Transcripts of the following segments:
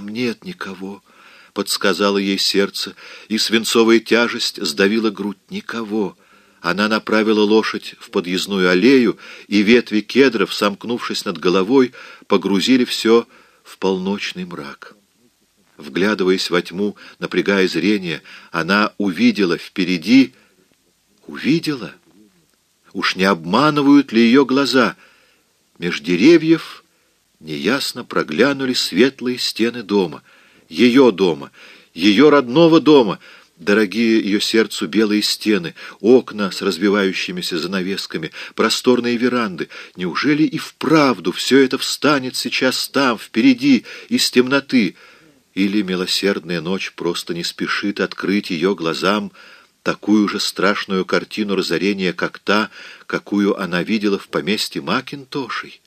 «Там нет никого», — подсказало ей сердце, и свинцовая тяжесть сдавила грудь. «Никого». Она направила лошадь в подъездную аллею, и ветви кедров, сомкнувшись над головой, погрузили все в полночный мрак. Вглядываясь во тьму, напрягая зрение, она увидела впереди... Увидела? Уж не обманывают ли ее глаза? Меж деревьев неясно проглянули светлые стены дома. Ее дома, ее родного дома — Дорогие ее сердцу белые стены, окна с разбивающимися занавесками, просторные веранды. Неужели и вправду все это встанет сейчас там, впереди, из темноты? Или милосердная ночь просто не спешит открыть ее глазам такую же страшную картину разорения, как та, какую она видела в поместье Макинтошей?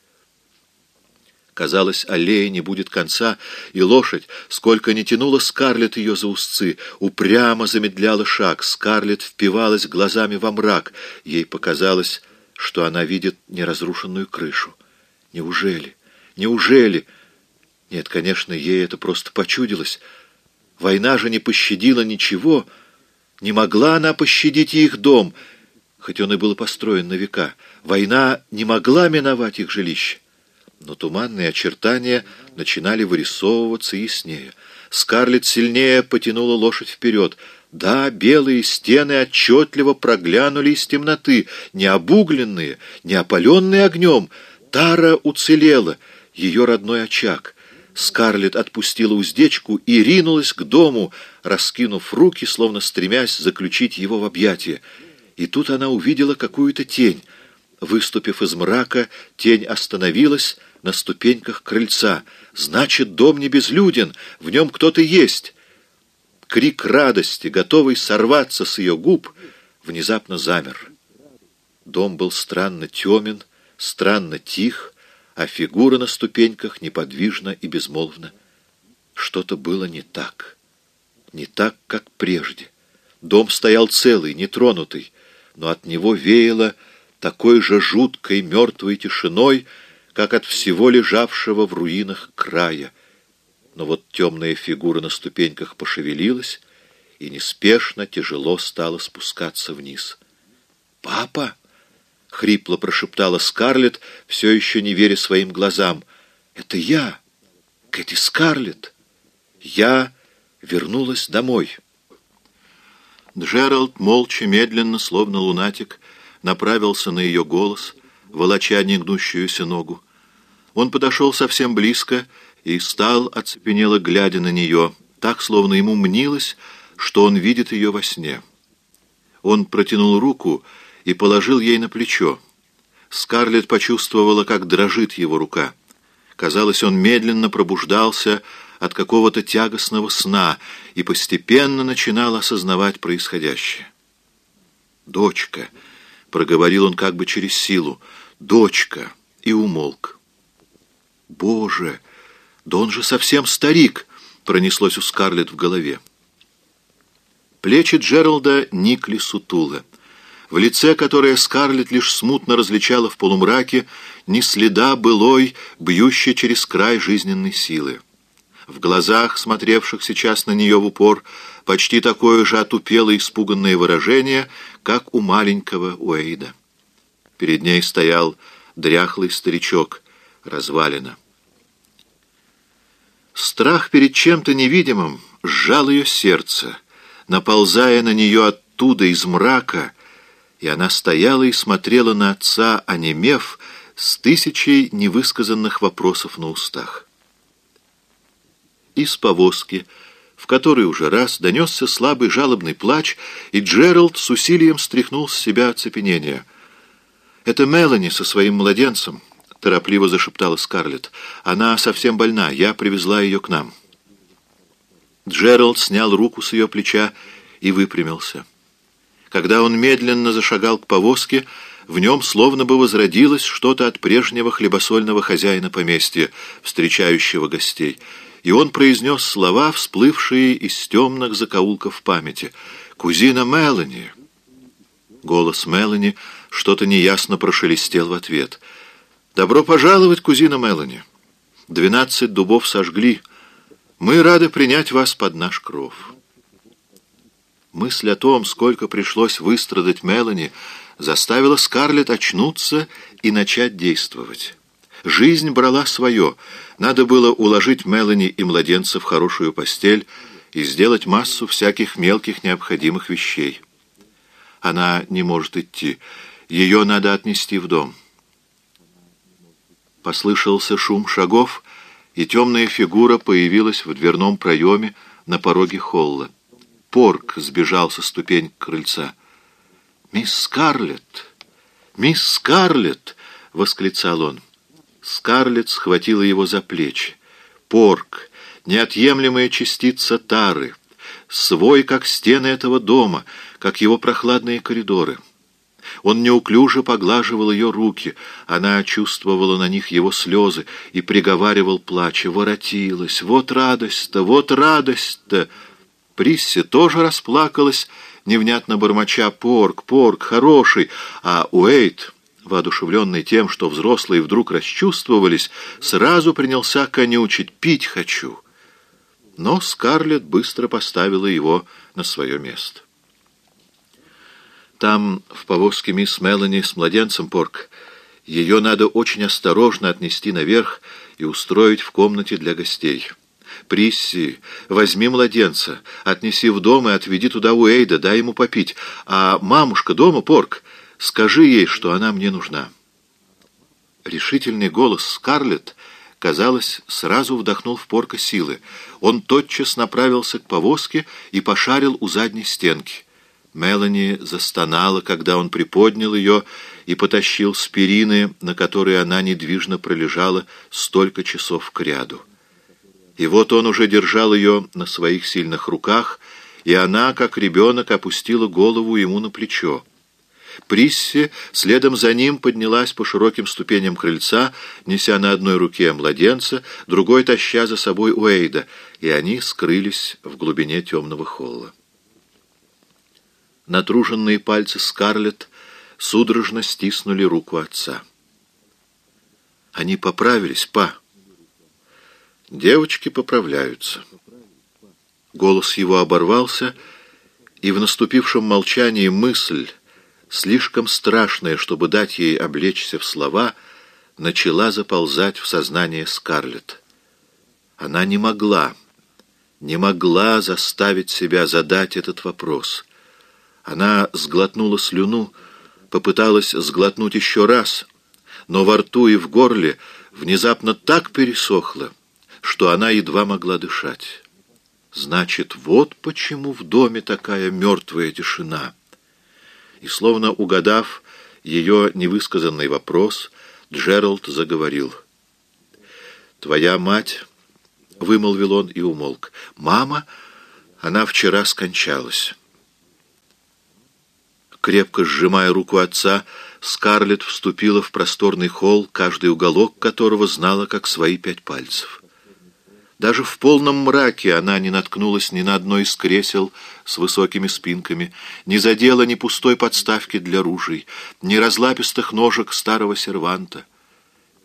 Казалось, аллея не будет конца, и лошадь, сколько ни тянула Скарлетт ее за узцы, упрямо замедляла шаг. Скарлетт впивалась глазами во мрак. Ей показалось, что она видит неразрушенную крышу. Неужели? Неужели? Нет, конечно, ей это просто почудилось. Война же не пощадила ничего. Не могла она пощадить их дом, хоть он и был построен на века. Война не могла миновать их жилище но туманные очертания начинали вырисовываться яснее. Скарлетт сильнее потянула лошадь вперед. Да, белые стены отчетливо проглянули из темноты, не обугленные, не опаленные огнем. Тара уцелела, ее родной очаг. Скарлетт отпустила уздечку и ринулась к дому, раскинув руки, словно стремясь заключить его в объятия. И тут она увидела какую-то тень. Выступив из мрака, тень остановилась, на ступеньках крыльца. Значит, дом не безлюден, в нем кто-то есть. Крик радости, готовый сорваться с ее губ, внезапно замер. Дом был странно темен, странно тих, а фигура на ступеньках неподвижна и безмолвна. Что-то было не так. Не так, как прежде. Дом стоял целый, нетронутый, но от него веяло такой же жуткой мертвой тишиной, как от всего лежавшего в руинах края. Но вот темная фигура на ступеньках пошевелилась и неспешно, тяжело стала спускаться вниз. «Папа!» — хрипло прошептала Скарлетт, все еще не веря своим глазам. «Это я, Кэти Скарлетт! Я вернулась домой!» Джеральд молча, медленно, словно лунатик, направился на ее голос — волоча негнущуюся ногу. Он подошел совсем близко и стал, оцепенело глядя на нее, так, словно ему мнилось, что он видит ее во сне. Он протянул руку и положил ей на плечо. Скарлетт почувствовала, как дрожит его рука. Казалось, он медленно пробуждался от какого-то тягостного сна и постепенно начинал осознавать происходящее. «Дочка», — проговорил он как бы через силу, — дочка, и умолк. «Боже, да он же совсем старик!» — пронеслось у Скарлетт в голове. Плечи Джералда никли сутуло. В лице, которое Скарлетт лишь смутно различала в полумраке, ни следа былой, бьющей через край жизненной силы. В глазах, смотревших сейчас на нее в упор, почти такое же отупелое испуганное выражение, как у маленького Уэйда. Перед ней стоял дряхлый старичок, развалина. Страх перед чем-то невидимым сжал ее сердце, наползая на нее оттуда из мрака, и она стояла и смотрела на отца, онемев, с тысячей невысказанных вопросов на устах. Из повозки, в которой уже раз донесся слабый жалобный плач, и Джеральд с усилием стряхнул с себя оцепенение — «Это Мелани со своим младенцем», — торопливо зашептала Скарлетт. «Она совсем больна. Я привезла ее к нам». Джеральд снял руку с ее плеча и выпрямился. Когда он медленно зашагал к повозке, в нем словно бы возродилось что-то от прежнего хлебосольного хозяина поместья, встречающего гостей, и он произнес слова, всплывшие из темных закоулков памяти. «Кузина Мелани!» Голос Мелани — что-то неясно прошелестел в ответ. «Добро пожаловать, кузина Мелани. Двенадцать дубов сожгли. Мы рады принять вас под наш кров». Мысль о том, сколько пришлось выстрадать Мелани, заставила Скарлетт очнуться и начать действовать. Жизнь брала свое. Надо было уложить Мелани и младенца в хорошую постель и сделать массу всяких мелких необходимых вещей. Она не может идти. Ее надо отнести в дом. Послышался шум шагов, и темная фигура появилась в дверном проеме на пороге холла. Порк сбежал со ступень крыльца. «Мисс Скарлетт! Мисс Скарлетт!» — восклицал он. Скарлетт схватила его за плечи. Порк, неотъемлемая частица тары, свой, как стены этого дома, как его прохладные коридоры. Он неуклюже поглаживал ее руки, она чувствовала на них его слезы и приговаривал, плача, «Воротилась! Вот радость-то! Вот радость-то!» Присси тоже расплакалась, невнятно бормоча «Порк, порк, хороший!» А Уэйт, воодушевленный тем, что взрослые вдруг расчувствовались, сразу принялся конючить «Пить хочу!» Но Скарлетт быстро поставила его на свое место. Там, в повозке мисс Мелани с младенцем Порк, ее надо очень осторожно отнести наверх и устроить в комнате для гостей. Присси, возьми младенца, отнеси в дом и отведи туда Уэйда, дай ему попить. А мамушка дома, Порк, скажи ей, что она мне нужна. Решительный голос Скарлетт, казалось, сразу вдохнул в Порка силы. Он тотчас направился к повозке и пошарил у задней стенки. Мелани застонала, когда он приподнял ее и потащил с перины, на которой она недвижно пролежала столько часов кряду. И вот он уже держал ее на своих сильных руках, и она, как ребенок, опустила голову ему на плечо. Присси следом за ним поднялась по широким ступеням крыльца, неся на одной руке младенца, другой таща за собой Уэйда, и они скрылись в глубине темного холла. Натруженные пальцы Скарлетт судорожно стиснули руку отца. «Они поправились, па!» «Девочки поправляются». Голос его оборвался, и в наступившем молчании мысль, слишком страшная, чтобы дать ей облечься в слова, начала заползать в сознание Скарлетт. Она не могла, не могла заставить себя задать этот вопрос — она сглотнула слюну, попыталась сглотнуть еще раз, но во рту и в горле внезапно так пересохло, что она едва могла дышать. Значит, вот почему в доме такая мертвая тишина. И словно угадав ее невысказанный вопрос, Джеральд заговорил. «Твоя мать...» — вымолвил он и умолк. «Мама, она вчера скончалась». Крепко сжимая руку отца, Скарлетт вступила в просторный холл, каждый уголок которого знала как свои пять пальцев. Даже в полном мраке она не наткнулась ни на одно из кресел с высокими спинками, не задела ни пустой подставки для ружей, ни разлапистых ножек старого серванта.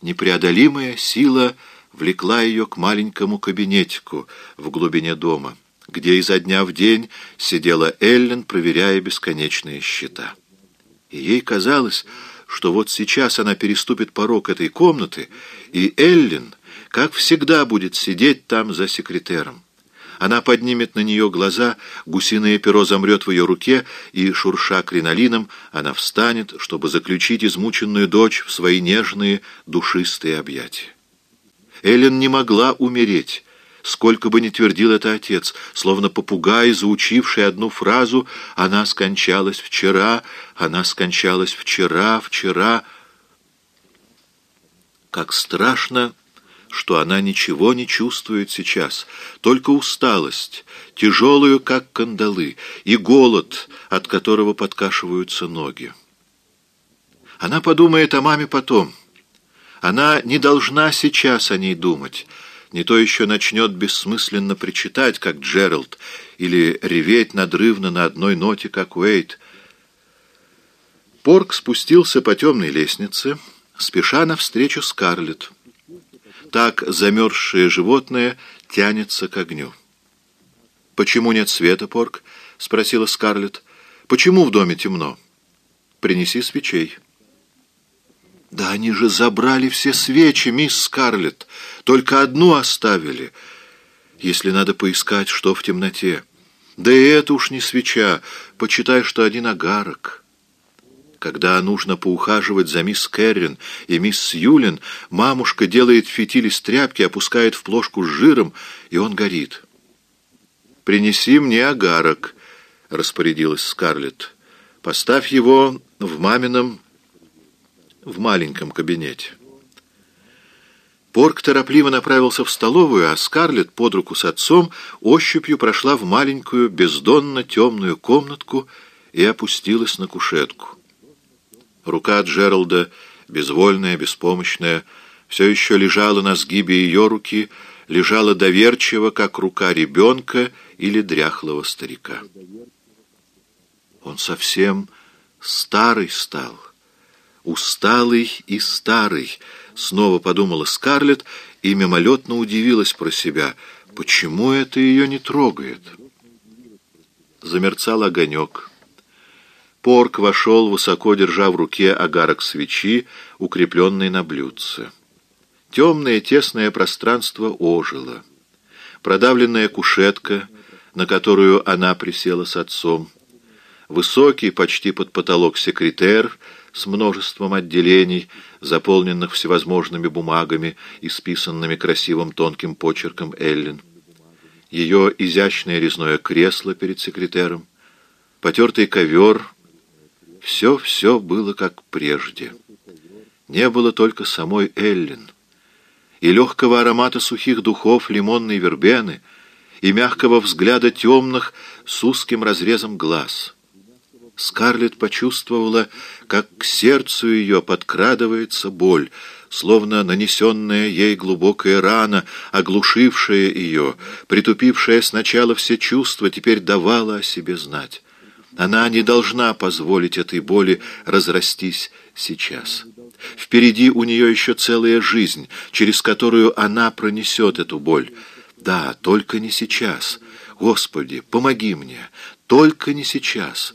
Непреодолимая сила влекла ее к маленькому кабинетику в глубине дома где изо дня в день сидела Эллен, проверяя бесконечные счета. И ей казалось, что вот сейчас она переступит порог этой комнаты, и Эллен, как всегда, будет сидеть там за секретером. Она поднимет на нее глаза, гусиное перо замрет в ее руке, и, шурша кринолином, она встанет, чтобы заключить измученную дочь в свои нежные, душистые объятия. Эллен не могла умереть, Сколько бы ни твердил это отец, словно попугай, заучивший одну фразу «Она скончалась вчера, она скончалась вчера, вчера». Как страшно, что она ничего не чувствует сейчас, только усталость, тяжелую, как кандалы, и голод, от которого подкашиваются ноги. Она подумает о маме потом. Она не должна сейчас о ней думать, не то еще начнет бессмысленно причитать, как Джеральд, или реветь надрывно на одной ноте, как Уэйт. Порк спустился по темной лестнице, спеша навстречу Скарлетт. Так замерзшее животное тянется к огню. «Почему нет света, Порк?» — спросила Скарлетт. «Почему в доме темно?» «Принеси свечей». «Да они же забрали все свечи, мисс Скарлетт. Только одну оставили. Если надо поискать, что в темноте. Да и это уж не свеча. Почитай, что один огарок». Когда нужно поухаживать за мисс Кэррин и мисс Сьюлин, мамушка делает фитиль из тряпки, опускает в плошку с жиром, и он горит. «Принеси мне агарок», — распорядилась Скарлетт. «Поставь его в мамином, в маленьком кабинете». Порк торопливо направился в столовую, а Скарлетт под руку с отцом ощупью прошла в маленькую, бездонно темную комнатку и опустилась на кушетку. Рука Джералда, безвольная, беспомощная, все еще лежала на сгибе ее руки, лежала доверчиво, как рука ребенка или дряхлого старика. Он совсем старый стал, усталый и старый, снова подумала Скарлетт и мимолетно удивилась про себя, почему это ее не трогает. Замерцал огонек. Порк вошел, высоко держа в руке огарок свечи, укрепленный на блюдце. Темное тесное пространство ожило. Продавленная кушетка, на которую она присела с отцом. Высокий, почти под потолок секретер с множеством отделений, заполненных всевозможными бумагами, исписанными красивым тонким почерком Эллен. Ее изящное резное кресло перед секретером, потертый ковер — все-все было как прежде. Не было только самой Эллен. И легкого аромата сухих духов лимонной вербены, и мягкого взгляда темных с узким разрезом глаз. Скарлетт почувствовала, как к сердцу ее подкрадывается боль, словно нанесенная ей глубокая рана, оглушившая ее, притупившая сначала все чувства, теперь давала о себе знать. Она не должна позволить этой боли разрастись сейчас. Впереди у нее еще целая жизнь, через которую она пронесет эту боль. Да, только не сейчас. Господи, помоги мне, только не сейчас».